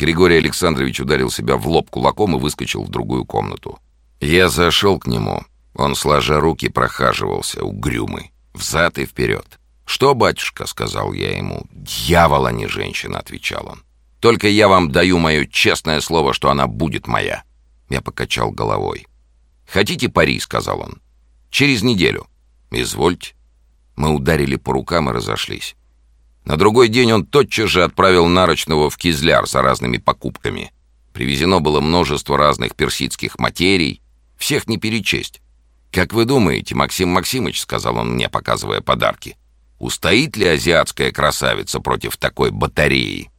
Григорий Александрович ударил себя в лоб кулаком и выскочил в другую комнату. Я зашел к нему. Он, сложа руки, прохаживался, угрюмый, взад и вперед. «Что, батюшка?» — сказал я ему. «Дьявол, а не женщина», — отвечал он. «Только я вам даю мое честное слово, что она будет моя». Я покачал головой. «Хотите пари?» — сказал он. «Через неделю». «Извольте». Мы ударили по рукам и разошлись. На другой день он тотчас же отправил Нарочного в Кизляр за разными покупками. Привезено было множество разных персидских материй. Всех не перечесть. «Как вы думаете, Максим Максимыч, — сказал он мне, показывая подарки, Устоит ли азиатская красавица против такой батареи?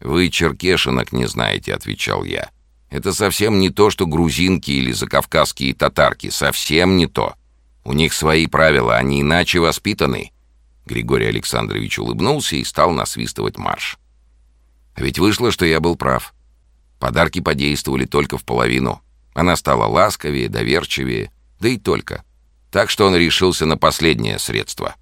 «Вы черкешинок не знаете», — отвечал я. «Это совсем не то, что грузинки или закавказские татарки. Совсем не то. У них свои правила, они иначе воспитаны». Григорий Александрович улыбнулся и стал насвистывать марш. А ведь вышло, что я был прав. Подарки подействовали только в половину. Она стала ласковее, доверчивее, да и только. Так что он решился на последнее средство.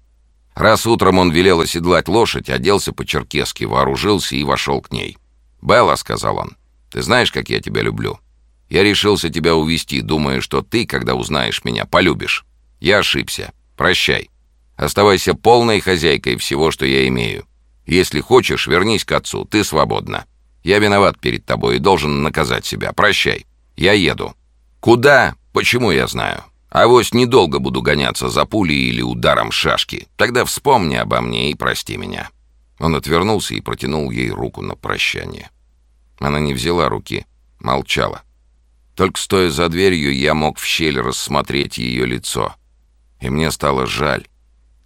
Раз утром он велел оседлать лошадь, оделся по-черкесски, вооружился и вошел к ней. «Белла», — сказал он, — «ты знаешь, как я тебя люблю. Я решился тебя увести, думая, что ты, когда узнаешь меня, полюбишь. Я ошибся. Прощай. Оставайся полной хозяйкой всего, что я имею. Если хочешь, вернись к отцу, ты свободна. Я виноват перед тобой и должен наказать себя. Прощай. Я еду. Куда? Почему я знаю? А вось недолго буду гоняться за пулей или ударом шашки. Тогда вспомни обо мне и прости меня». Он отвернулся и протянул ей руку на прощание. Она не взяла руки, молчала. Только стоя за дверью, я мог в щель рассмотреть ее лицо. И мне стало жаль.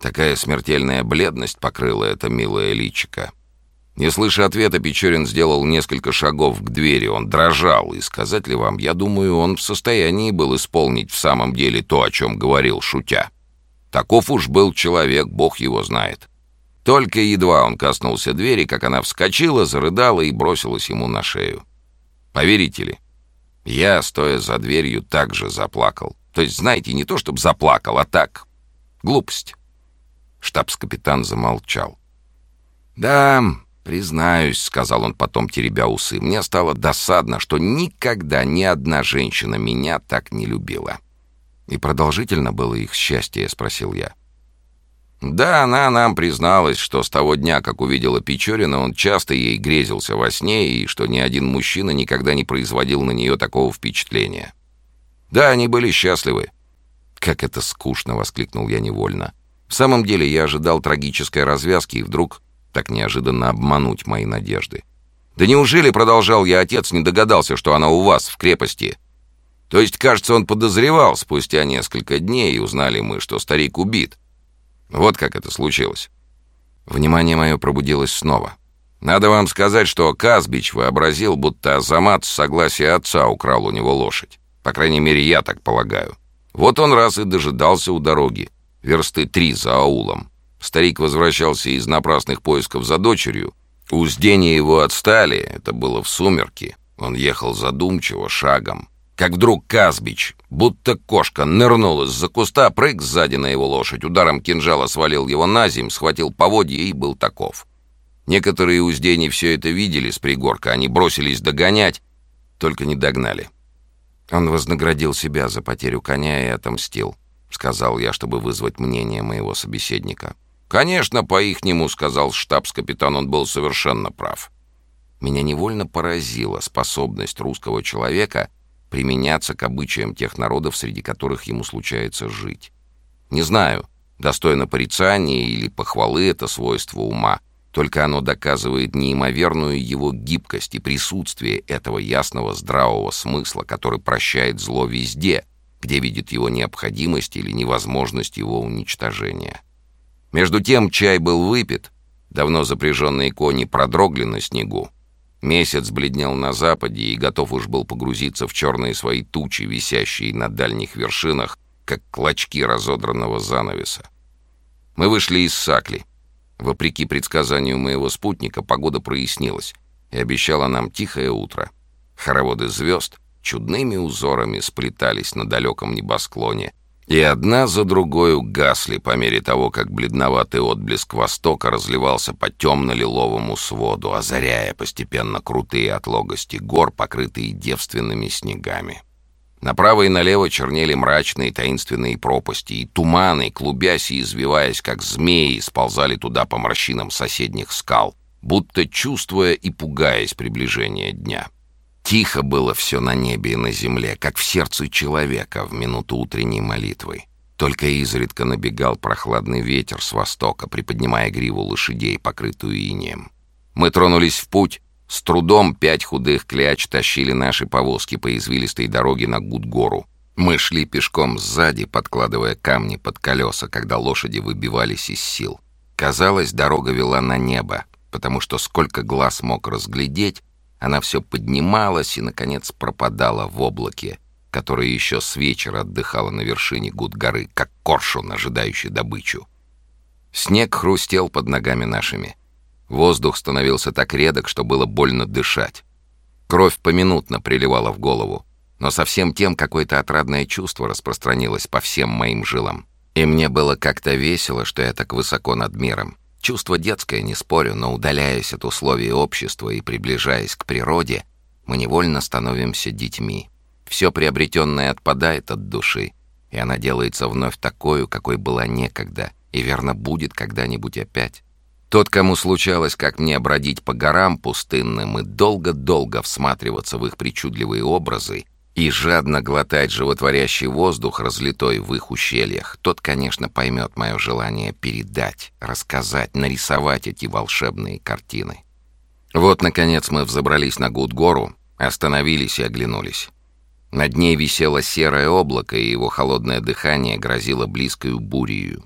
Такая смертельная бледность покрыла это милое личико. Не слыша ответа, Печорин сделал несколько шагов к двери. Он дрожал, и сказать ли вам, я думаю, он в состоянии был исполнить в самом деле то, о чем говорил, шутя. Таков уж был человек, бог его знает. Только едва он коснулся двери, как она вскочила, зарыдала и бросилась ему на шею. Поверите ли, я, стоя за дверью, также заплакал. То есть, знаете, не то чтобы заплакал, а так. Глупость. Штабс-капитан замолчал. «Да, «Признаюсь», — сказал он потом, теребя усы, — «мне стало досадно, что никогда ни одна женщина меня так не любила». «И продолжительно было их счастье?» — спросил я. «Да, она нам призналась, что с того дня, как увидела Печорина, он часто ей грезился во сне, и что ни один мужчина никогда не производил на нее такого впечатления. Да, они были счастливы». «Как это скучно!» — воскликнул я невольно. «В самом деле я ожидал трагической развязки, и вдруг так неожиданно обмануть мои надежды. «Да неужели, — продолжал я, — отец не догадался, что она у вас, в крепости?» То есть, кажется, он подозревал спустя несколько дней, и узнали мы, что старик убит. Вот как это случилось. Внимание мое пробудилось снова. Надо вам сказать, что Казбич вообразил, будто Азамат с согласия отца украл у него лошадь. По крайней мере, я так полагаю. Вот он раз и дожидался у дороги, версты три за аулом. Старик возвращался из напрасных поисков за дочерью. Уздения его отстали, это было в сумерки. Он ехал задумчиво, шагом. Как вдруг Казбич, будто кошка, нырнул из-за куста, прыг сзади на его лошадь, ударом кинжала свалил его на земь, схватил поводья и был таков. Некоторые уздени все это видели с пригорка, они бросились догонять, только не догнали. Он вознаградил себя за потерю коня и отомстил, сказал я, чтобы вызвать мнение моего собеседника. «Конечно, по-ихнему», — сказал штабс-капитан, — он был совершенно прав. Меня невольно поразила способность русского человека применяться к обычаям тех народов, среди которых ему случается жить. Не знаю, достойно порицания или похвалы это свойство ума, только оно доказывает неимоверную его гибкость и присутствие этого ясного здравого смысла, который прощает зло везде, где видит его необходимость или невозможность его уничтожения. Между тем чай был выпит, давно запряженные кони продрогли на снегу. Месяц бледнел на западе и готов уж был погрузиться в черные свои тучи, висящие на дальних вершинах, как клочки разодранного занавеса. Мы вышли из Сакли. Вопреки предсказанию моего спутника, погода прояснилась и обещала нам тихое утро. Хороводы звезд чудными узорами сплетались на далеком небосклоне, И одна за другой угасли по мере того, как бледноватый отблеск востока разливался по темно-лиловому своду, озаряя постепенно крутые отлогости гор, покрытые девственными снегами. Направо и налево чернели мрачные таинственные пропасти, и туманы, клубясь и извиваясь, как змеи, сползали туда по морщинам соседних скал, будто чувствуя и пугаясь приближения дня. Тихо было все на небе и на земле, как в сердце человека в минуту утренней молитвы. Только изредка набегал прохладный ветер с востока, приподнимая гриву лошадей, покрытую инеем. Мы тронулись в путь. С трудом пять худых кляч тащили наши повозки по извилистой дороге на Гудгору. Мы шли пешком сзади, подкладывая камни под колеса, когда лошади выбивались из сил. Казалось, дорога вела на небо, потому что сколько глаз мог разглядеть, она все поднималась и, наконец, пропадала в облаке, которое еще с вечера отдыхало на вершине Гуд-горы, как коршун, ожидающий добычу. Снег хрустел под ногами нашими. Воздух становился так редок, что было больно дышать. Кровь поминутно приливала в голову, но совсем тем какое-то отрадное чувство распространилось по всем моим жилам. И мне было как-то весело, что я так высоко над миром. Чувство детское, не спорю, но удаляясь от условий общества и приближаясь к природе, мы невольно становимся детьми. Все приобретенное отпадает от души, и она делается вновь такой, какой была некогда, и верно будет когда-нибудь опять. Тот, кому случалось, как мне, бродить по горам пустынным и долго-долго всматриваться в их причудливые образы, и жадно глотать животворящий воздух, разлитой в их ущельях, тот, конечно, поймет мое желание передать, рассказать, нарисовать эти волшебные картины. Вот, наконец, мы взобрались на Гудгору, остановились и оглянулись. Над ней висело серое облако, и его холодное дыхание грозило близкою бурею.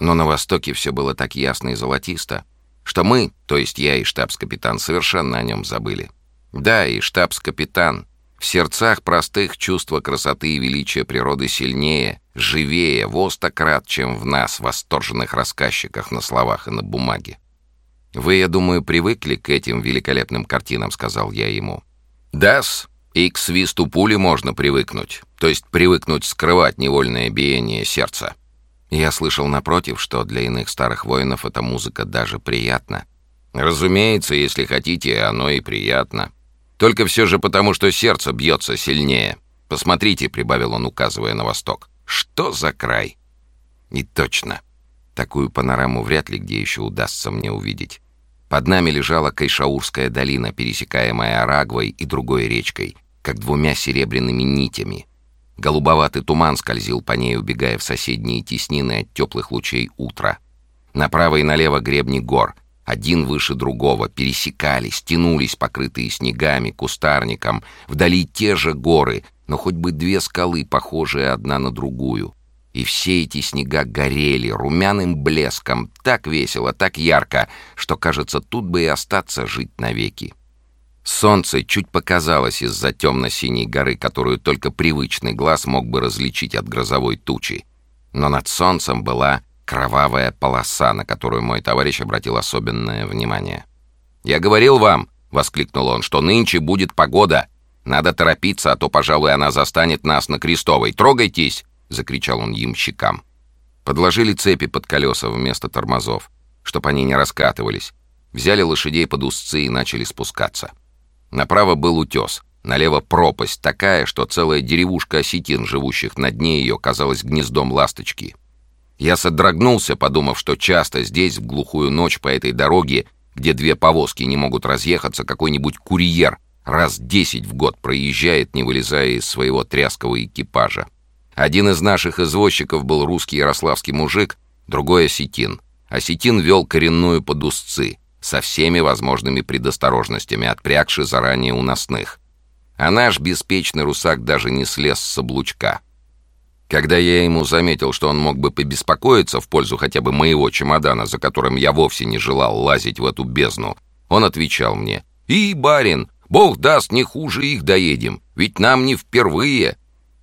Но на востоке все было так ясно и золотисто, что мы, то есть я и штабс-капитан, совершенно о нем забыли. Да, и штабс-капитан, в сердцах простых чувство красоты и величия природы сильнее, живее, в крат, чем в нас, восторженных рассказчиках на словах и на бумаге. «Вы, я думаю, привыкли к этим великолепным картинам», — сказал я ему. «Да-с, и к свисту пули можно привыкнуть, то есть привыкнуть скрывать невольное биение сердца». Я слышал, напротив, что для иных старых воинов эта музыка даже приятна. «Разумеется, если хотите, оно и приятно». Только все же потому, что сердце бьется сильнее. Посмотрите, — прибавил он, указывая на восток. Что за край? И точно. Такую панораму вряд ли где еще удастся мне увидеть. Под нами лежала Кайшаурская долина, пересекаемая Арагвой и другой речкой, как двумя серебряными нитями. Голубоватый туман скользил по ней, убегая в соседние теснины от теплых лучей утра. Направо и налево гребни гор — один выше другого, пересекались, тянулись, покрытые снегами, кустарником. Вдали те же горы, но хоть бы две скалы, похожие одна на другую. И все эти снега горели румяным блеском, так весело, так ярко, что, кажется, тут бы и остаться жить навеки. Солнце чуть показалось из-за темно-синей горы, которую только привычный глаз мог бы различить от грозовой тучи. Но над солнцем была кровавая полоса, на которую мой товарищ обратил особенное внимание. «Я говорил вам», — воскликнул он, — «что нынче будет погода. Надо торопиться, а то, пожалуй, она застанет нас на Крестовой. Трогайтесь!» — закричал он ямщикам. Подложили цепи под колеса вместо тормозов, чтобы они не раскатывались. Взяли лошадей под узцы и начали спускаться. Направо был утес, налево пропасть такая, что целая деревушка осетин, живущих на дне ее, казалась гнездом ласточки — я содрогнулся, подумав, что часто здесь, в глухую ночь по этой дороге, где две повозки не могут разъехаться, какой-нибудь курьер раз десять в год проезжает, не вылезая из своего тряского экипажа. Один из наших извозчиков был русский ярославский мужик, другой — осетин. Осетин вел коренную под узцы, со всеми возможными предосторожностями, отпрягши заранее уносных. А наш беспечный русак даже не слез с облучка — когда я ему заметил, что он мог бы побеспокоиться в пользу хотя бы моего чемодана, за которым я вовсе не желал лазить в эту бездну, он отвечал мне, «И, барин, бог даст, не хуже их доедем, ведь нам не впервые».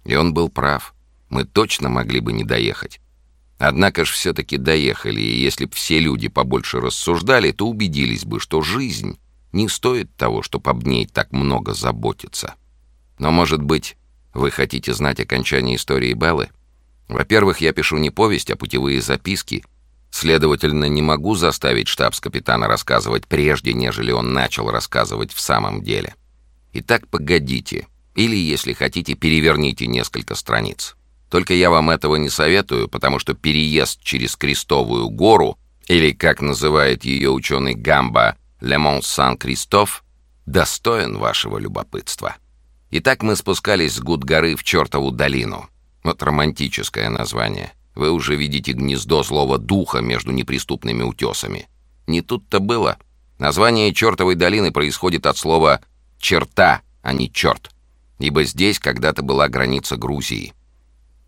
И он был прав, мы точно могли бы не доехать. Однако ж все-таки доехали, и если б все люди побольше рассуждали, то убедились бы, что жизнь не стоит того, чтобы об ней так много заботиться. Но, может быть, вы хотите знать окончание истории Беллы? Во-первых, я пишу не повесть, а путевые записки. Следовательно, не могу заставить штабс-капитана рассказывать прежде, нежели он начал рассказывать в самом деле. Итак, погодите. Или, если хотите, переверните несколько страниц. Только я вам этого не советую, потому что переезд через Крестовую гору, или, как называет ее ученый Гамба, Лемон Сан-Кристоф, достоин вашего любопытства. Итак, мы спускались с Гуд-горы в чертову долину. Вот романтическое название. Вы уже видите гнездо злого духа между неприступными утесами. Не тут-то было. Название чертовой долины происходит от слова «черта», а не «черт», ибо здесь когда-то была граница Грузии.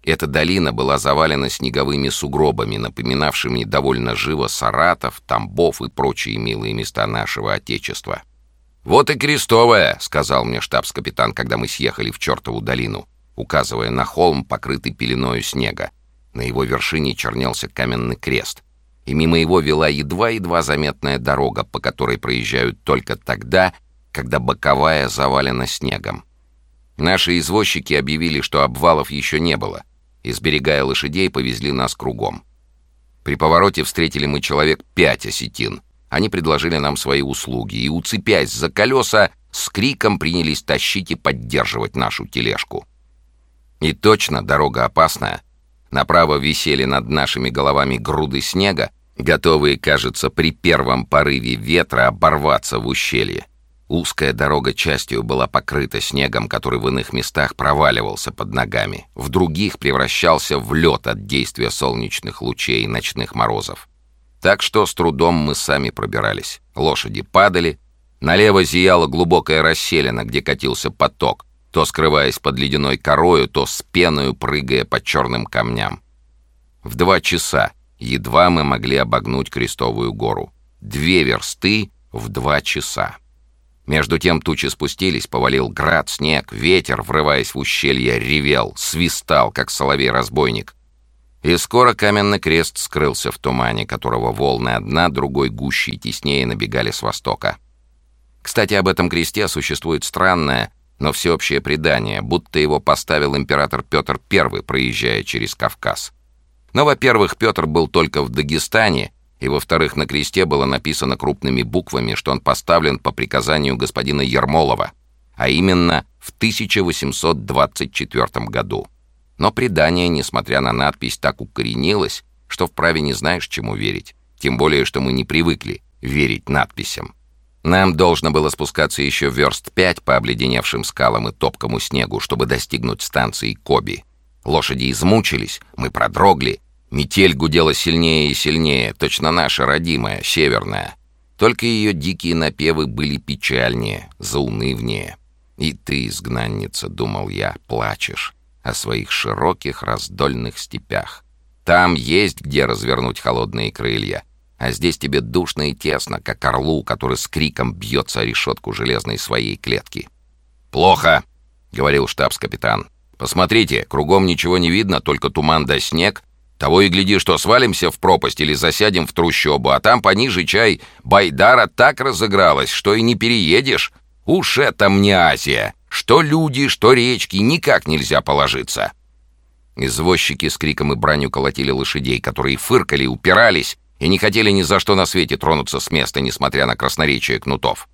Эта долина была завалена снеговыми сугробами, напоминавшими довольно живо Саратов, Тамбов и прочие милые места нашего Отечества. «Вот и Крестовая», — сказал мне штабс-капитан, когда мы съехали в чертову долину указывая на холм, покрытый пеленою снега. На его вершине чернелся каменный крест, и мимо его вела едва-едва заметная дорога, по которой проезжают только тогда, когда боковая завалена снегом. Наши извозчики объявили, что обвалов еще не было, и, сберегая лошадей, повезли нас кругом. При повороте встретили мы человек пять осетин. Они предложили нам свои услуги, и, уцепясь за колеса, с криком принялись тащить и поддерживать нашу тележку. И точно дорога опасная. Направо висели над нашими головами груды снега, готовые, кажется, при первом порыве ветра оборваться в ущелье. Узкая дорога частью была покрыта снегом, который в иных местах проваливался под ногами, в других превращался в лед от действия солнечных лучей и ночных морозов. Так что с трудом мы сами пробирались. Лошади падали, налево зияла глубокая расселена, где катился поток, то скрываясь под ледяной корою, то с пеною прыгая по черным камням. В два часа едва мы могли обогнуть Крестовую гору. Две версты в два часа. Между тем тучи спустились, повалил град, снег, ветер, врываясь в ущелье, ревел, свистал, как соловей-разбойник. И скоро каменный крест скрылся в тумане, которого волны одна другой гуще и теснее набегали с востока. Кстати, об этом кресте существует странная, но всеобщее предание, будто его поставил император Петр I, проезжая через Кавказ. Но, во-первых, Петр был только в Дагестане, и, во-вторых, на кресте было написано крупными буквами, что он поставлен по приказанию господина Ермолова, а именно в 1824 году. Но предание, несмотря на надпись, так укоренилось, что вправе не знаешь, чему верить. Тем более, что мы не привыкли верить надписям. Нам должно было спускаться еще верст пять по обледеневшим скалам и топкому снегу, чтобы достигнуть станции Коби. Лошади измучились, мы продрогли. Метель гудела сильнее и сильнее, точно наша родимая, северная. Только ее дикие напевы были печальнее, заунывнее. «И ты, изгнанница, — думал я, — плачешь о своих широких раздольных степях. Там есть где развернуть холодные крылья, а здесь тебе душно и тесно, как орлу, который с криком бьется о решетку железной своей клетки. «Плохо!» — говорил штабс-капитан. «Посмотрите, кругом ничего не видно, только туман да снег. Того и гляди, что свалимся в пропасть или засядем в трущобу, а там пониже чай Байдара так разыгралась, что и не переедешь. Уж это мне Азия! Что люди, что речки, никак нельзя положиться!» Извозчики с криком и бранью колотили лошадей, которые фыркали, упирались, и не хотели ни за что на свете тронуться с места, несмотря на красноречие кнутов.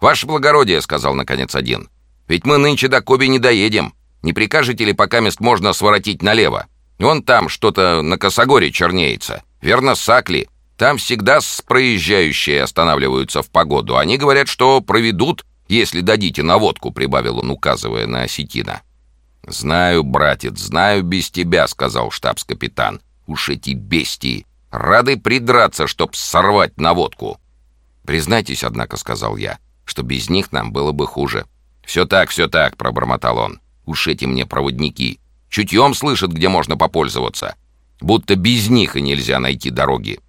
«Ваше благородие», — сказал наконец один, — «ведь мы нынче до Коби не доедем. Не прикажете ли, пока мест можно своротить налево? Вон там что-то на косогоре чернеется. Верно, Сакли. Там всегда с проезжающие останавливаются в погоду. Они говорят, что проведут, если дадите наводку», — прибавил он, указывая на осетина. «Знаю, братец, знаю без тебя», — сказал штабс-капитан. «Уж эти бестии! Рады придраться, чтоб сорвать наводку. Признайтесь, однако, — сказал я, — что без них нам было бы хуже. «Все так, все так», — пробормотал он. «Уж эти мне проводники. Чутьем слышат, где можно попользоваться. Будто без них и нельзя найти дороги».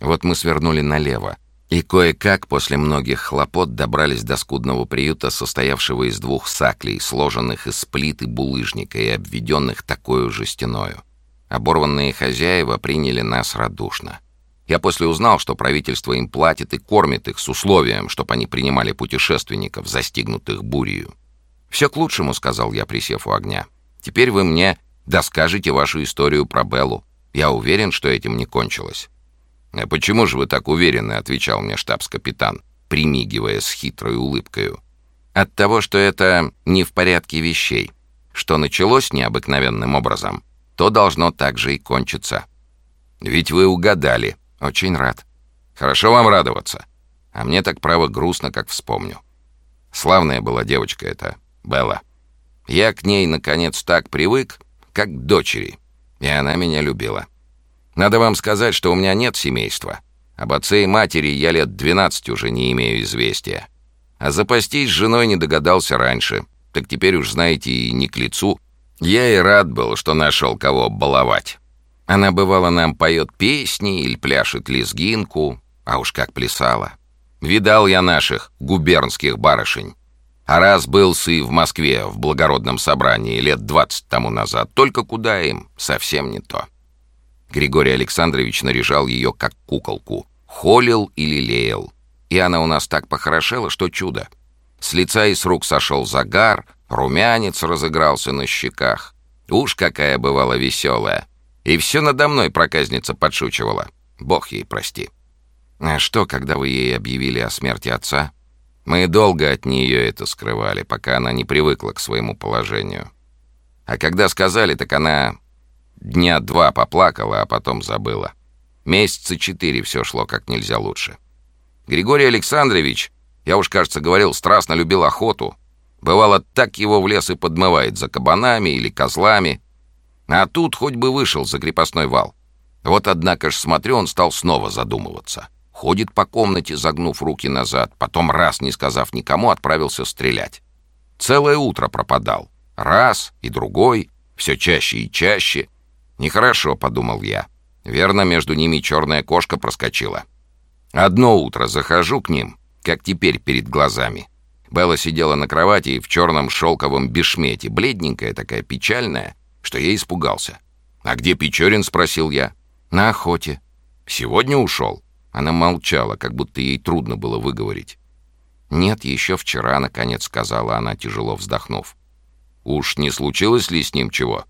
Вот мы свернули налево. И кое-как после многих хлопот добрались до скудного приюта, состоявшего из двух саклей, сложенных из плит и булыжника и обведенных такой же стеною. Оборванные хозяева приняли нас радушно. Я после узнал, что правительство им платит и кормит их с условием, чтобы они принимали путешественников, застигнутых бурью. «Все к лучшему», — сказал я, присев у огня. «Теперь вы мне Да скажите вашу историю про Беллу. Я уверен, что этим не кончилось». «А почему же вы так уверены?» — отвечал мне штабс-капитан, примигивая с хитрой улыбкою. «От того, что это не в порядке вещей. Что началось необыкновенным образом, то должно так же и кончиться». «Ведь вы угадали. Очень рад. Хорошо вам радоваться. А мне так право грустно, как вспомню. Славная была девочка эта, Белла. Я к ней, наконец, так привык, как к дочери, и она меня любила. Надо вам сказать, что у меня нет семейства. Об отце и матери я лет 12 уже не имею известия. А запастись женой не догадался раньше. Так теперь уж, знаете, и не к лицу. Я и рад был, что нашел кого баловать. Она, бывало, нам поет песни или пляшет лезгинку, а уж как плясала. Видал я наших губернских барышень. А раз был сы в Москве в благородном собрании лет двадцать тому назад, только куда им, совсем не то. Григорий Александрович наряжал ее как куколку, холил и лелеял. И она у нас так похорошела, что чудо. С лица и с рук сошел загар, румянец разыгрался на щеках. Уж какая бывала веселая. И все надо мной проказница подшучивала. Бог ей прости. А что, когда вы ей объявили о смерти отца? Мы долго от нее это скрывали, пока она не привыкла к своему положению. А когда сказали, так она Дня два поплакала, а потом забыла. Месяца четыре все шло как нельзя лучше. Григорий Александрович, я уж, кажется, говорил, страстно любил охоту. Бывало, так его в лес и подмывает за кабанами или козлами. А тут хоть бы вышел за крепостной вал. Вот, однако ж, смотрю, он стал снова задумываться. Ходит по комнате, загнув руки назад, потом раз, не сказав никому, отправился стрелять. Целое утро пропадал. Раз и другой, все чаще и чаще — «Нехорошо», — подумал я. Верно, между ними черная кошка проскочила. Одно утро захожу к ним, как теперь перед глазами. Белла сидела на кровати в черном шелковом бешмете, бледненькая такая, печальная, что я испугался. «А где Печорин?» — спросил я. «На охоте». «Сегодня ушел?» Она молчала, как будто ей трудно было выговорить. «Нет, еще вчера», — наконец сказала она, тяжело вздохнув. «Уж не случилось ли с ним чего?»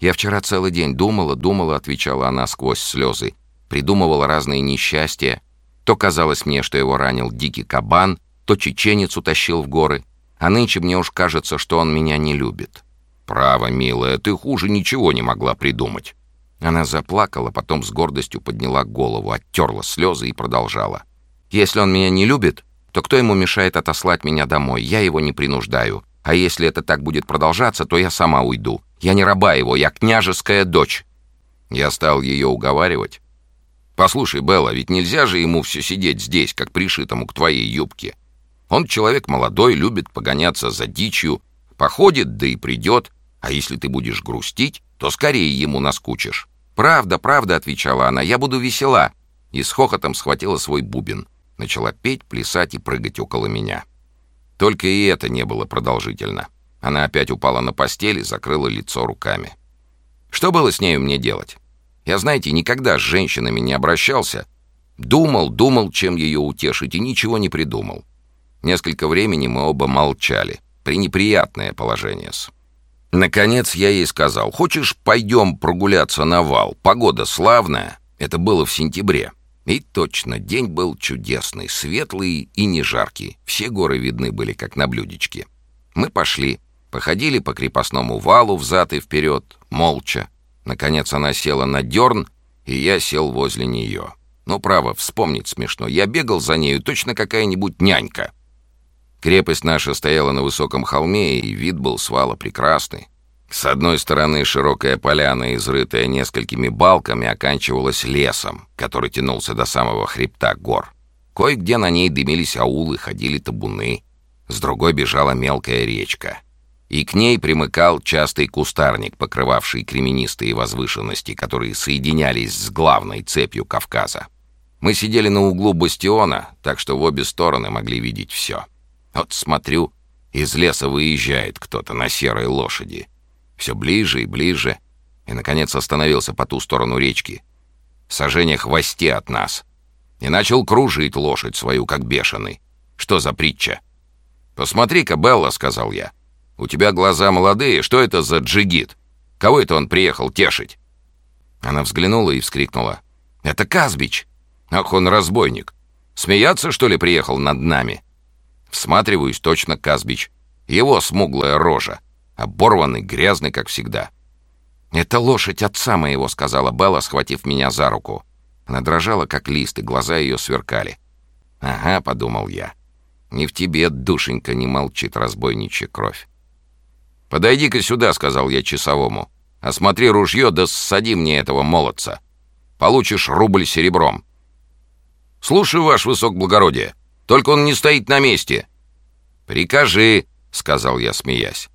«Я вчера целый день думала, думала», — отвечала она сквозь слезы. Придумывала разные несчастья. То казалось мне, что его ранил дикий кабан, то чеченец утащил в горы. А нынче мне уж кажется, что он меня не любит. «Право, милая, ты хуже ничего не могла придумать». Она заплакала, потом с гордостью подняла голову, оттерла слезы и продолжала. «Если он меня не любит, то кто ему мешает отослать меня домой? Я его не принуждаю. А если это так будет продолжаться, то я сама уйду. Я не раба его, я княжеская дочь». Я стал ее уговаривать. «Послушай, Белла, ведь нельзя же ему все сидеть здесь, как пришитому к твоей юбке. Он человек молодой, любит погоняться за дичью, походит, да и придет. А если ты будешь грустить, то скорее ему наскучишь». «Правда, правда», — отвечала она, — «я буду весела». И с хохотом схватила свой бубен. Начала петь, плясать и прыгать около меня. Только и это не было продолжительно. Она опять упала на постель и закрыла лицо руками. Что было с нею мне делать? Я, знаете, никогда с женщинами не обращался. Думал, думал, чем ее утешить, и ничего не придумал. Несколько времени мы оба молчали. Пренеприятное положение-с. Наконец я ей сказал, «Хочешь, пойдем прогуляться на вал? Погода славная». Это было в сентябре. И точно, день был чудесный, светлый и не жаркий. Все горы видны были, как на блюдечке. Мы пошли. Походили по крепостному валу взад и вперед, молча. Наконец она села на дерн, и я сел возле нее. Ну, право, вспомнить смешно. Я бегал за нею, точно какая-нибудь нянька. Крепость наша стояла на высоком холме, и вид был с вала прекрасный. С одной стороны широкая поляна, изрытая несколькими балками, оканчивалась лесом, который тянулся до самого хребта гор. Кое-где на ней дымились аулы, ходили табуны. С другой бежала мелкая речка — и к ней примыкал частый кустарник, покрывавший кременистые возвышенности, которые соединялись с главной цепью Кавказа. Мы сидели на углу бастиона, так что в обе стороны могли видеть все. Вот смотрю, из леса выезжает кто-то на серой лошади. Все ближе и ближе, и, наконец, остановился по ту сторону речки, в сажениях хвосте от нас, и начал кружить лошадь свою, как бешеный. Что за притча? «Посмотри-ка, Белла», — сказал я, — у тебя глаза молодые, что это за джигит?» Кого это он приехал тешить?» Она взглянула и вскрикнула. «Это Казбич! Ах, он разбойник! Смеяться, что ли, приехал над нами?» Всматриваюсь, точно Казбич. Его смуглая рожа. Оборванный, грязный, как всегда. «Это лошадь отца моего», — сказала Белла, схватив меня за руку. Она дрожала, как лист, и глаза ее сверкали. «Ага», — подумал я. «Не в тебе, душенька, не молчит разбойничья кровь». «Подойди-ка сюда», — сказал я часовому. «Осмотри ружье, да ссади мне этого молодца. Получишь рубль серебром». «Слушай, ваш высокоблагородие, только он не стоит на месте». «Прикажи», — сказал я, смеясь.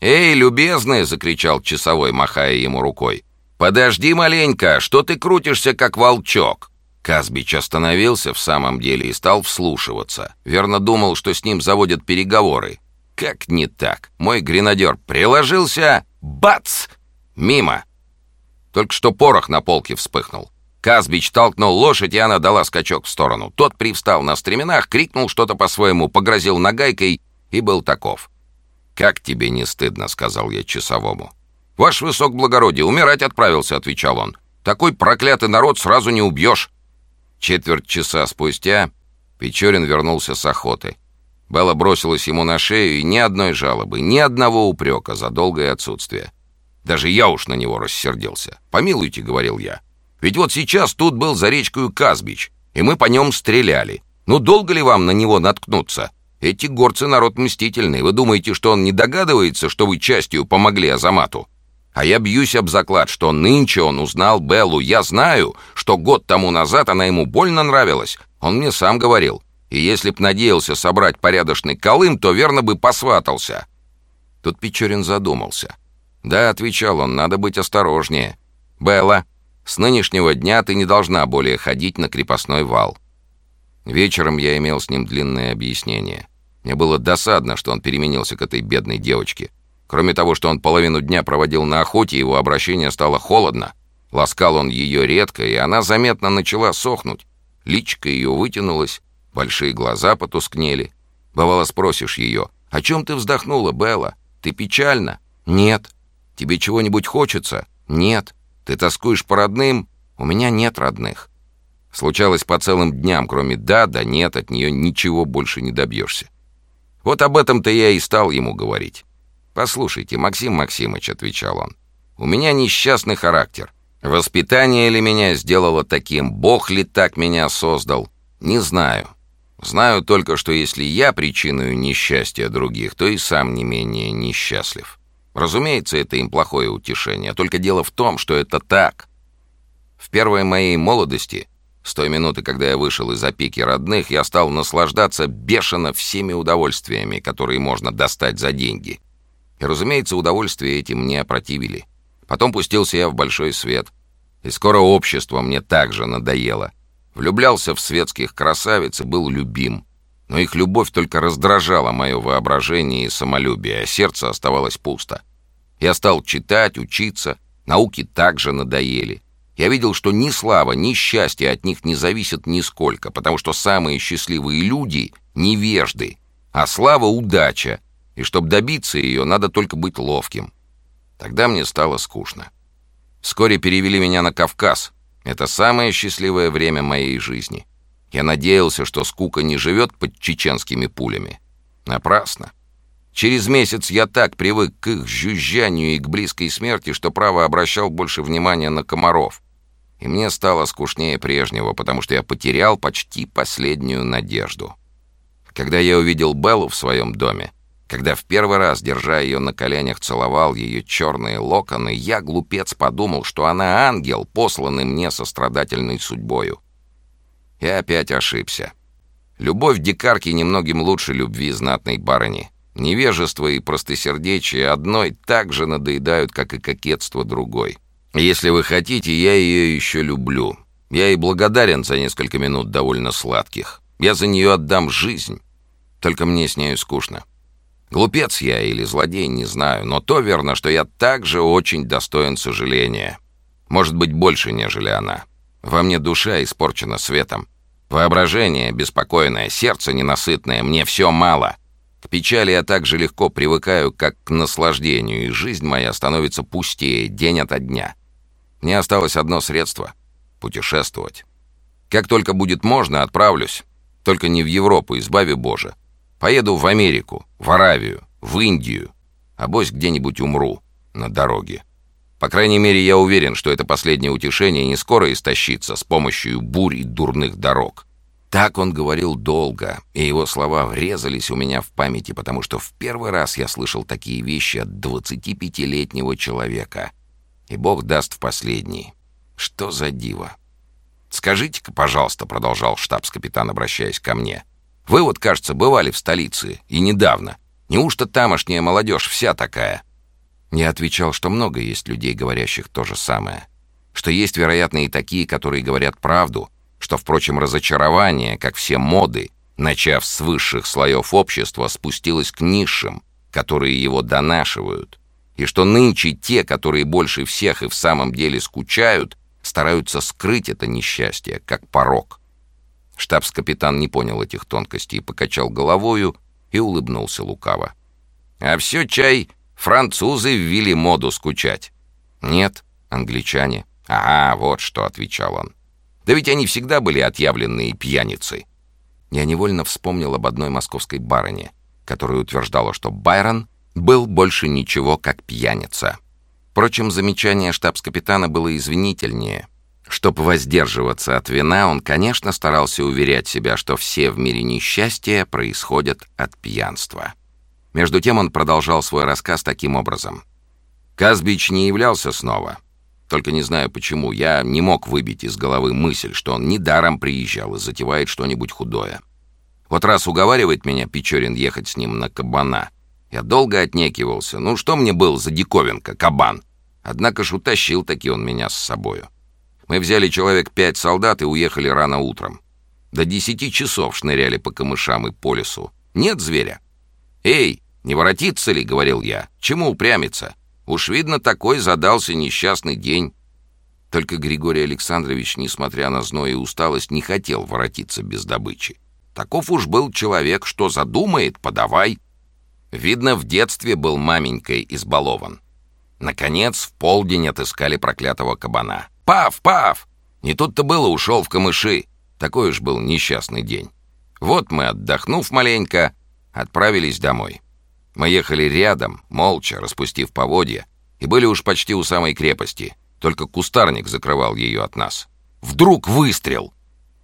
«Эй, любезный!» — закричал часовой, махая ему рукой. «Подожди маленько, что ты крутишься, как волчок?» Казбич остановился в самом деле и стал вслушиваться. Верно думал, что с ним заводят переговоры. Как не так? Мой гренадер приложился... Бац! Мимо! Только что порох на полке вспыхнул. Казбич толкнул лошадь, и она дала скачок в сторону. Тот привстал на стременах, крикнул что-то по-своему, погрозил нагайкой и был таков. «Как тебе не стыдно?» — сказал я часовому. «Ваш высокоблагородие, умирать отправился», — отвечал он. «Такой проклятый народ сразу не убьешь». Четверть часа спустя Печорин вернулся с охоты. Белла бросилась ему на шею, и ни одной жалобы, ни одного упрека за долгое отсутствие. Даже я уж на него рассердился. «Помилуйте», — говорил я. «Ведь вот сейчас тут был за речкою Казбич, и мы по нем стреляли. Ну долго ли вам на него наткнуться? Эти горцы народ мстительный. Вы думаете, что он не догадывается, что вы частью помогли Азамату? А я бьюсь об заклад, что нынче он узнал Беллу. Я знаю, что год тому назад она ему больно нравилась. Он мне сам говорил. И если б надеялся собрать порядочный колым, то верно бы посватался. Тут Печорин задумался. «Да», — отвечал он, — «надо быть осторожнее. Белла, с нынешнего дня ты не должна более ходить на крепостной вал». Вечером я имел с ним длинное объяснение. Мне было досадно, что он переменился к этой бедной девочке. Кроме того, что он половину дня проводил на охоте, его обращение стало холодно. Ласкал он ее редко, и она заметно начала сохнуть. Личка ее вытянулась, большие глаза потускнели. Бывало, спросишь ее, «О чем ты вздохнула, Белла? Ты печальна?» «Нет». «Тебе чего-нибудь хочется?» «Нет». «Ты тоскуешь по родным?» «У меня нет родных». Случалось по целым дням, кроме «да», «да», «нет», от нее ничего больше не добьешься. Вот об этом-то я и стал ему говорить. «Послушайте, Максим Максимыч», — отвечал он, — «у меня несчастный характер. Воспитание ли меня сделало таким, Бог ли так меня создал, не знаю. Знаю только, что если я причиную несчастья других, то и сам не менее несчастлив. Разумеется, это им плохое утешение, только дело в том, что это так. В первой моей молодости, с той минуты, когда я вышел из опеки родных, я стал наслаждаться бешено всеми удовольствиями, которые можно достать за деньги. И, разумеется, удовольствия эти мне опротивили. Потом пустился я в большой свет. И скоро общество мне также надоело. Влюблялся в светских красавиц и был любим. Но их любовь только раздражала мое воображение и самолюбие, а сердце оставалось пусто. Я стал читать, учиться, науки также надоели. Я видел, что ни слава, ни счастье от них не зависят нисколько, потому что самые счастливые люди — невежды, а слава — удача, и чтобы добиться ее, надо только быть ловким. Тогда мне стало скучно. Вскоре перевели меня на Кавказ. Это самое счастливое время моей жизни. Я надеялся, что скука не живет под чеченскими пулями. Напрасно. Через месяц я так привык к их жужжанию и к близкой смерти, что право обращал больше внимания на комаров. И мне стало скучнее прежнего, потому что я потерял почти последнюю надежду. Когда я увидел Беллу в своем доме, когда в первый раз, держа ее на коленях, целовал ее черные локоны, я, глупец, подумал, что она ангел, посланный мне сострадательной судьбою. Я опять ошибся. Любовь дикарки немногим лучше любви знатной барыни. Невежество и простосердечие одной так же надоедают, как и кокетство другой. Если вы хотите, я ее еще люблю. Я ей благодарен за несколько минут довольно сладких. Я за нее отдам жизнь. Только мне с нею скучно. Глупец я или злодей, не знаю, но то верно, что я также очень достоин сожаления. Может быть, больше, нежели она. Во мне душа испорчена светом. Воображение беспокойное, сердце ненасытное, мне все мало. К печали я так же легко привыкаю, как к наслаждению, и жизнь моя становится пустее день ото дня. Мне осталось одно средство — путешествовать. Как только будет можно, отправлюсь. Только не в Европу, избави Боже. Поеду в Америку, в Аравию, в Индию. А бось где-нибудь умру на дороге. По крайней мере, я уверен, что это последнее утешение не скоро истощится с помощью бурь и дурных дорог. Так он говорил долго, и его слова врезались у меня в памяти, потому что в первый раз я слышал такие вещи от 25-летнего человека. И Бог даст в последний. Что за диво? «Скажите-ка, пожалуйста», — продолжал штабс-капитан, обращаясь ко мне, «вы вот, кажется, бывали в столице, и недавно. Неужто тамошняя молодежь вся такая?» Я отвечал, что много есть людей, говорящих то же самое. Что есть, вероятно, и такие, которые говорят правду — что, впрочем, разочарование, как все моды, начав с высших слоев общества, спустилось к низшим, которые его донашивают, и что нынче те, которые больше всех и в самом деле скучают, стараются скрыть это несчастье, как порог. Штабс-капитан не понял этих тонкостей, покачал головою и улыбнулся лукаво. «А все чай, французы ввели моду скучать». «Нет, англичане». «Ага, вот что», — отвечал он. Да ведь они всегда были отъявленные пьяницы. Я невольно вспомнил об одной московской барыне, которая утверждала, что Байрон был больше ничего, как пьяница. Впрочем, замечание штабс-капитана было извинительнее. Чтобы воздерживаться от вина, он, конечно, старался уверять себя, что все в мире несчастья происходят от пьянства. Между тем он продолжал свой рассказ таким образом. Казбич не являлся снова — только не знаю почему, я не мог выбить из головы мысль, что он недаром приезжал и затевает что-нибудь худое. Вот раз уговаривает меня Печорин ехать с ним на кабана. Я долго отнекивался. Ну что мне был за диковинка, кабан? Однако ж утащил таки он меня с собою. Мы взяли человек пять солдат и уехали рано утром. До десяти часов шныряли по камышам и по лесу. Нет зверя. «Эй, не воротиться ли?» — говорил я. «Чему упрямиться? Уж видно, такой задался несчастный день. Только Григорий Александрович, несмотря на зной и усталость, не хотел воротиться без добычи. Таков уж был человек, что задумает, подавай. Видно, в детстве был маменькой избалован. Наконец, в полдень отыскали проклятого кабана. «Пав, пав!» Не тут-то было, ушел в камыши. Такой уж был несчастный день. Вот мы, отдохнув маленько, отправились домой. Мы ехали рядом, молча, распустив поводья, и были уж почти у самой крепости, только кустарник закрывал ее от нас. Вдруг выстрел!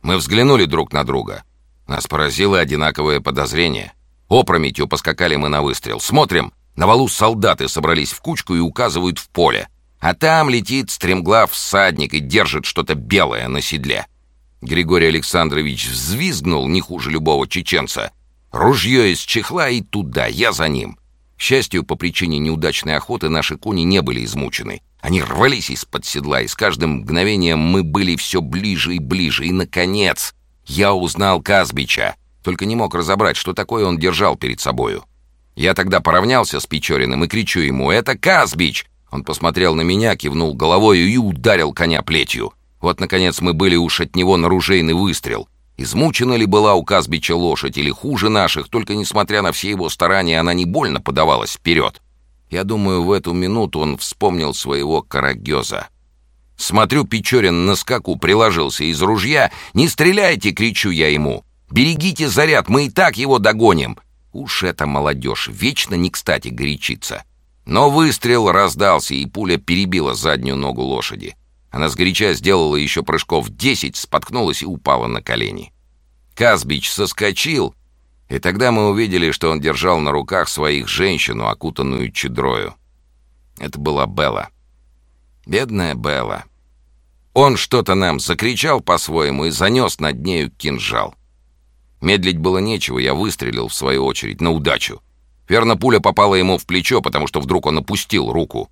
Мы взглянули друг на друга. Нас поразило одинаковое подозрение. Опрометью поскакали мы на выстрел. Смотрим, на валу солдаты собрались в кучку и указывают в поле. А там летит стремглав всадник и держит что-то белое на седле. Григорий Александрович взвизгнул не хуже любого чеченца — Ружье из чехла и туда, я за ним. К счастью, по причине неудачной охоты наши кони не были измучены. Они рвались из-под седла, и с каждым мгновением мы были все ближе и ближе. И, наконец, я узнал Казбича, только не мог разобрать, что такое он держал перед собою. Я тогда поравнялся с Печориным и кричу ему «Это Казбич!» Он посмотрел на меня, кивнул головой и ударил коня плетью. Вот, наконец, мы были уж от него на ружейный выстрел. Измучена ли была у Казбича лошадь или хуже наших, только несмотря на все его старания, она не больно подавалась вперед. Я думаю, в эту минуту он вспомнил своего карагеза. Смотрю, Печорин на скаку приложился из ружья. «Не стреляйте!» — кричу я ему. «Берегите заряд, мы и так его догоним!» Уж эта молодежь вечно не кстати горячится. Но выстрел раздался, и пуля перебила заднюю ногу лошади. Она сгоряча сделала еще прыжков десять, споткнулась и упала на колени. Казбич соскочил, и тогда мы увидели, что он держал на руках своих женщину, окутанную чедрою. Это была Белла. Бедная Белла. Он что-то нам закричал по-своему и занес над нею кинжал. Медлить было нечего, я выстрелил в свою очередь на удачу. Верно, пуля попала ему в плечо, потому что вдруг он опустил руку.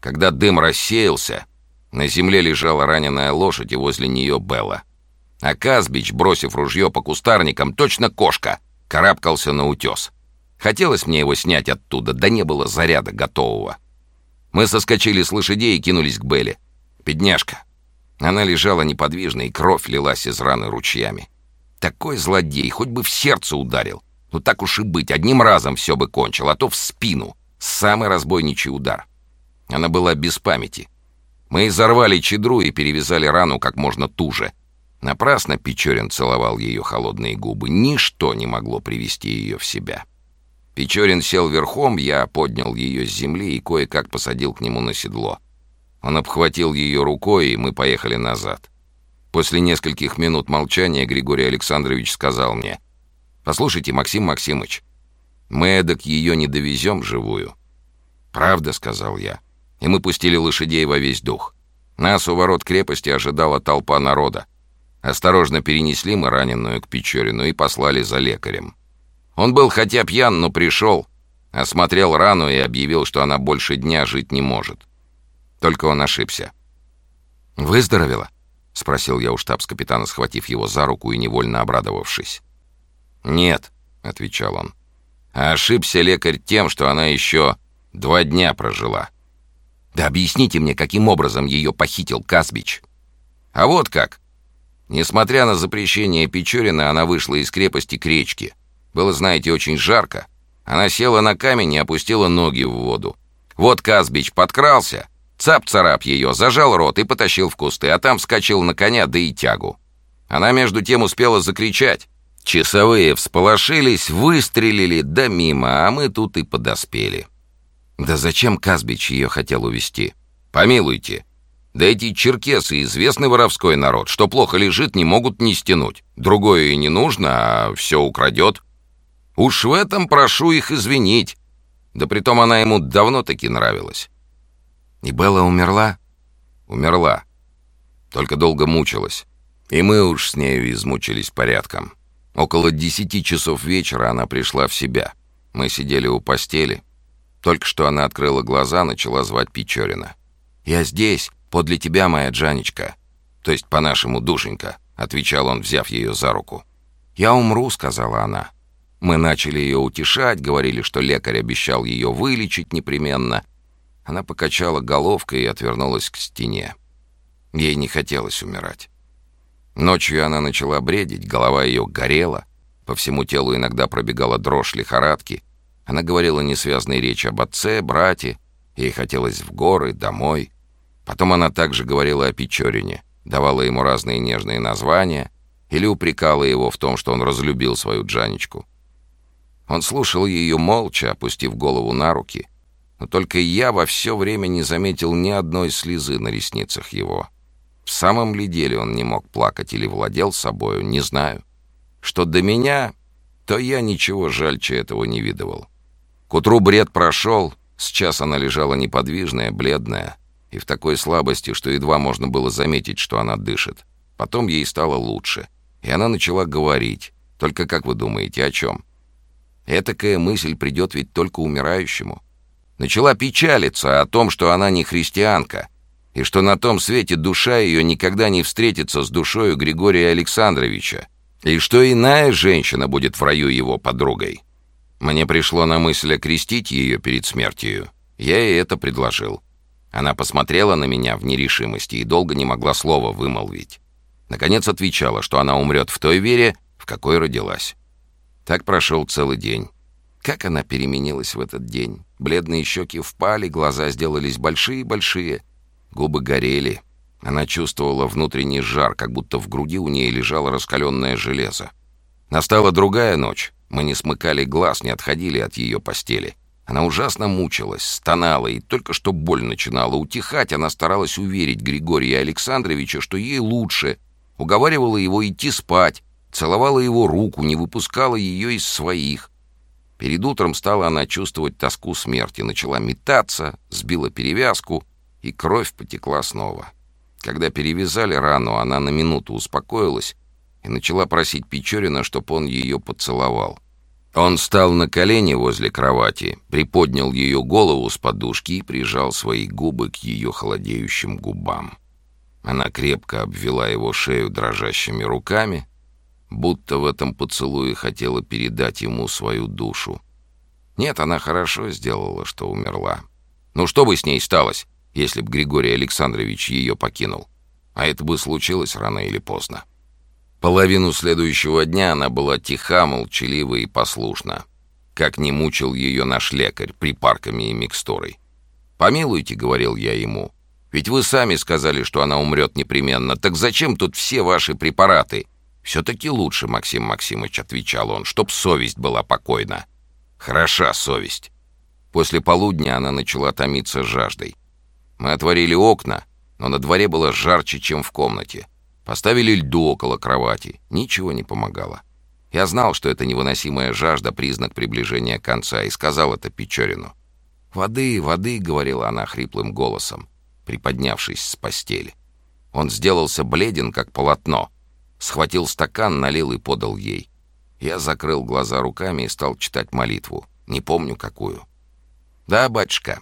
Когда дым рассеялся, на земле лежала раненая лошадь, и возле нее Белла. А Казбич, бросив ружье по кустарникам, точно кошка, карабкался на утес. Хотелось мне его снять оттуда, да не было заряда готового. Мы соскочили с лошадей и кинулись к Белле. Бедняжка. Она лежала неподвижно, и кровь лилась из раны ручьями. Такой злодей, хоть бы в сердце ударил. Ну так уж и быть, одним разом все бы кончил, а то в спину. Самый разбойничий удар. Она была без памяти. Мы изорвали чедру и перевязали рану как можно туже. Напрасно Печорин целовал ее холодные губы. Ничто не могло привести ее в себя. Печорин сел верхом, я поднял ее с земли и кое-как посадил к нему на седло. Он обхватил ее рукой, и мы поехали назад. После нескольких минут молчания Григорий Александрович сказал мне, «Послушайте, Максим Максимыч, мы эдак ее не довезем живую». «Правда», — сказал я, и мы пустили лошадей во весь дух. Нас у ворот крепости ожидала толпа народа. Осторожно перенесли мы раненую к Печорину и послали за лекарем. Он был хотя пьян, но пришел, осмотрел рану и объявил, что она больше дня жить не может. Только он ошибся. «Выздоровела?» — спросил я у штабс-капитана, схватив его за руку и невольно обрадовавшись. «Нет», — отвечал он. «А ошибся лекарь тем, что она еще два дня прожила». «Да объясните мне, каким образом ее похитил Казбич?» «А вот как. Несмотря на запрещение Печорина, она вышла из крепости к речке. Было, знаете, очень жарко. Она села на камень и опустила ноги в воду. Вот Казбич подкрался, цап-царап ее, зажал рот и потащил в кусты, а там вскочил на коня, да и тягу. Она между тем успела закричать. Часовые всполошились, выстрелили, да мимо, а мы тут и подоспели. Да зачем Казбич ее хотел увести? Помилуйте, да эти черкесы — известный воровской народ. Что плохо лежит, не могут не стянуть. Другое и не нужно, а все украдет. Уж в этом прошу их извинить. Да притом она ему давно-таки нравилась. И Белла умерла? Умерла. Только долго мучилась. И мы уж с нею измучились порядком. Около десяти часов вечера она пришла в себя. Мы сидели у постели. Только что она открыла глаза, начала звать Печорина. «Я здесь!» «Подле тебя, моя Джанечка». «То есть, по-нашему, душенька», — отвечал он, взяв ее за руку. «Я умру», — сказала она. Мы начали ее утешать, говорили, что лекарь обещал ее вылечить непременно. Она покачала головкой и отвернулась к стене. Ей не хотелось умирать. Ночью она начала бредить, голова ее горела, по всему телу иногда пробегала дрожь лихорадки. Она говорила несвязные речи об отце, брате, ей хотелось в горы, домой. Потом она также говорила о Печорине, давала ему разные нежные названия или упрекала его в том, что он разлюбил свою Джанечку. Он слушал ее молча, опустив голову на руки, но только я во все время не заметил ни одной слезы на ресницах его. В самом ли деле он не мог плакать или владел собою, не знаю. Что до меня, то я ничего жальче этого не видывал. К утру бред прошел, сейчас она лежала неподвижная, бледная, и в такой слабости, что едва можно было заметить, что она дышит. Потом ей стало лучше, и она начала говорить. Только как вы думаете, о чем? Этакая мысль придет ведь только умирающему. Начала печалиться о том, что она не христианка, и что на том свете душа ее никогда не встретится с душою Григория Александровича, и что иная женщина будет в раю его подругой. Мне пришло на мысль окрестить ее перед смертью. Я ей это предложил. Она посмотрела на меня в нерешимости и долго не могла слова вымолвить. Наконец отвечала, что она умрет в той вере, в какой родилась. Так прошел целый день. Как она переменилась в этот день. Бледные щеки впали, глаза сделались большие-большие, губы горели. Она чувствовала внутренний жар, как будто в груди у нее лежало раскаленное железо. Настала другая ночь. Мы не смыкали глаз, не отходили от ее постели. Она ужасно мучилась, стонала, и только что боль начинала утихать, она старалась уверить Григория Александровича, что ей лучше, уговаривала его идти спать, целовала его руку, не выпускала ее из своих. Перед утром стала она чувствовать тоску смерти, начала метаться, сбила перевязку, и кровь потекла снова. Когда перевязали рану, она на минуту успокоилась и начала просить Печорина, чтобы он ее поцеловал. Он встал на колени возле кровати, приподнял ее голову с подушки и прижал свои губы к ее холодеющим губам. Она крепко обвела его шею дрожащими руками, будто в этом поцелуе хотела передать ему свою душу. Нет, она хорошо сделала, что умерла. Ну что бы с ней сталось, если б Григорий Александрович ее покинул? А это бы случилось рано или поздно. Половину следующего дня она была тиха, молчалива и послушна. Как не мучил ее наш лекарь припарками и микстурой. «Помилуйте», — говорил я ему, — «ведь вы сами сказали, что она умрет непременно. Так зачем тут все ваши препараты?» «Все-таки лучше, Максим Максимович», — отвечал он, — «чтоб совесть была покойна». «Хороша совесть». После полудня она начала томиться жаждой. Мы отворили окна, но на дворе было жарче, чем в комнате. Поставили льду около кровати. Ничего не помогало. Я знал, что это невыносимая жажда — признак приближения конца, и сказал это Печорину. «Воды, воды», — говорила она хриплым голосом, приподнявшись с постели. Он сделался бледен, как полотно. Схватил стакан, налил и подал ей. Я закрыл глаза руками и стал читать молитву. Не помню, какую. «Да, батюшка.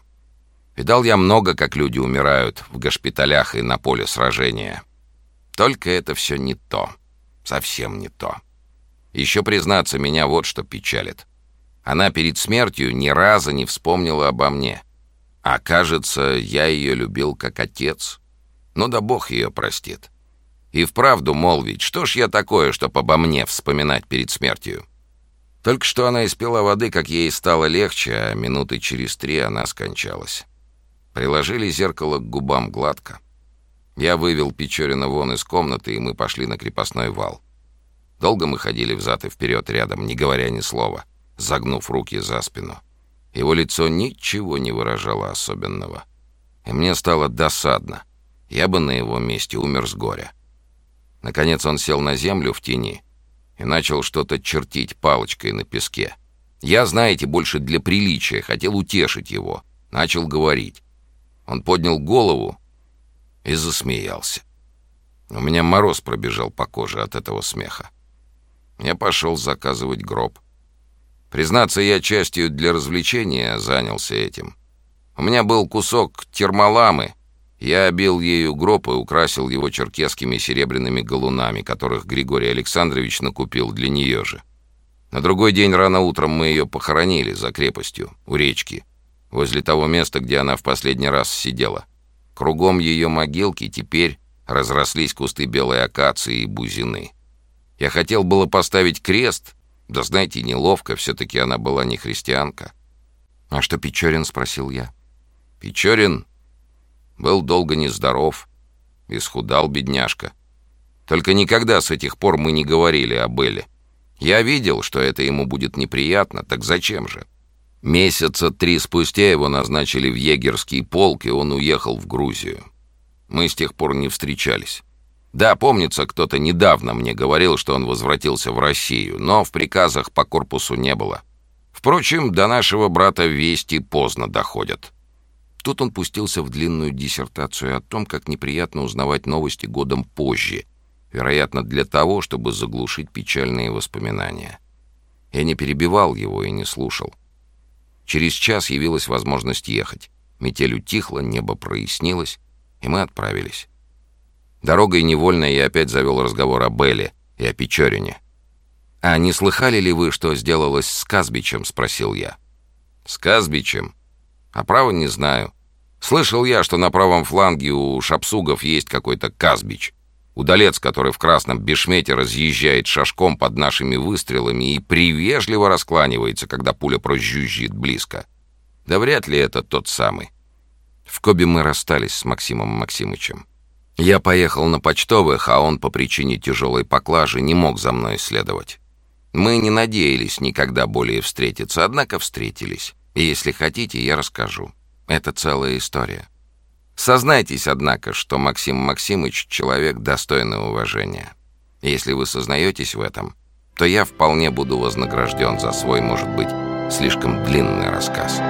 Видал я много, как люди умирают в госпиталях и на поле сражения. Только это все не то. Совсем не то. Еще, признаться, меня вот что печалит. Она перед смертью ни разу не вспомнила обо мне. А кажется, я ее любил как отец. Ну да бог ее простит. И вправду молвить, что ж я такое, чтоб обо мне вспоминать перед смертью? Только что она испила воды, как ей стало легче, а минуты через три она скончалась. Приложили зеркало к губам гладко. Я вывел Печорина вон из комнаты, и мы пошли на крепостной вал. Долго мы ходили взад и вперед рядом, не говоря ни слова, загнув руки за спину. Его лицо ничего не выражало особенного. И мне стало досадно. Я бы на его месте умер с горя. Наконец он сел на землю в тени и начал что-то чертить палочкой на песке. Я, знаете, больше для приличия хотел утешить его. Начал говорить. Он поднял голову и засмеялся. У меня мороз пробежал по коже от этого смеха. Я пошел заказывать гроб. Признаться, я частью для развлечения занялся этим. У меня был кусок термоламы. Я обил ею гроб и украсил его черкесскими серебряными галунами, которых Григорий Александрович накупил для нее же. На другой день рано утром мы ее похоронили за крепостью, у речки, возле того места, где она в последний раз сидела. Кругом ее могилки теперь разрослись кусты белой акации и бузины. Я хотел было поставить крест, да знаете, неловко, все-таки она была не христианка. «А что Печорин?» — спросил я. Печорин был долго нездоров, исхудал бедняжка. Только никогда с этих пор мы не говорили о Белле. Я видел, что это ему будет неприятно, так зачем же? Месяца три спустя его назначили в егерский полк, и он уехал в Грузию. Мы с тех пор не встречались. Да, помнится, кто-то недавно мне говорил, что он возвратился в Россию, но в приказах по корпусу не было. Впрочем, до нашего брата вести поздно доходят. Тут он пустился в длинную диссертацию о том, как неприятно узнавать новости годом позже, вероятно, для того, чтобы заглушить печальные воспоминания. Я не перебивал его и не слушал. Через час явилась возможность ехать. Метель утихла, небо прояснилось, и мы отправились. Дорогой невольно я опять завел разговор о Белле и о Печорине. «А не слыхали ли вы, что сделалось с Казбичем?» — спросил я. «С Казбичем? А право не знаю. Слышал я, что на правом фланге у шапсугов есть какой-то Казбич. Удалец, который в красном бешмете разъезжает шашком под нашими выстрелами и привежливо раскланивается, когда пуля прожужжит близко. Да вряд ли это тот самый. В Кобе мы расстались с Максимом Максимычем. Я поехал на почтовых, а он по причине тяжелой поклажи не мог за мной следовать. Мы не надеялись никогда более встретиться, однако встретились. И если хотите, я расскажу. Это целая история. Сознайтесь, однако, что Максим Максимыч — человек достойный уважения. Если вы сознаетесь в этом, то я вполне буду вознагражден за свой, может быть, слишком длинный рассказ.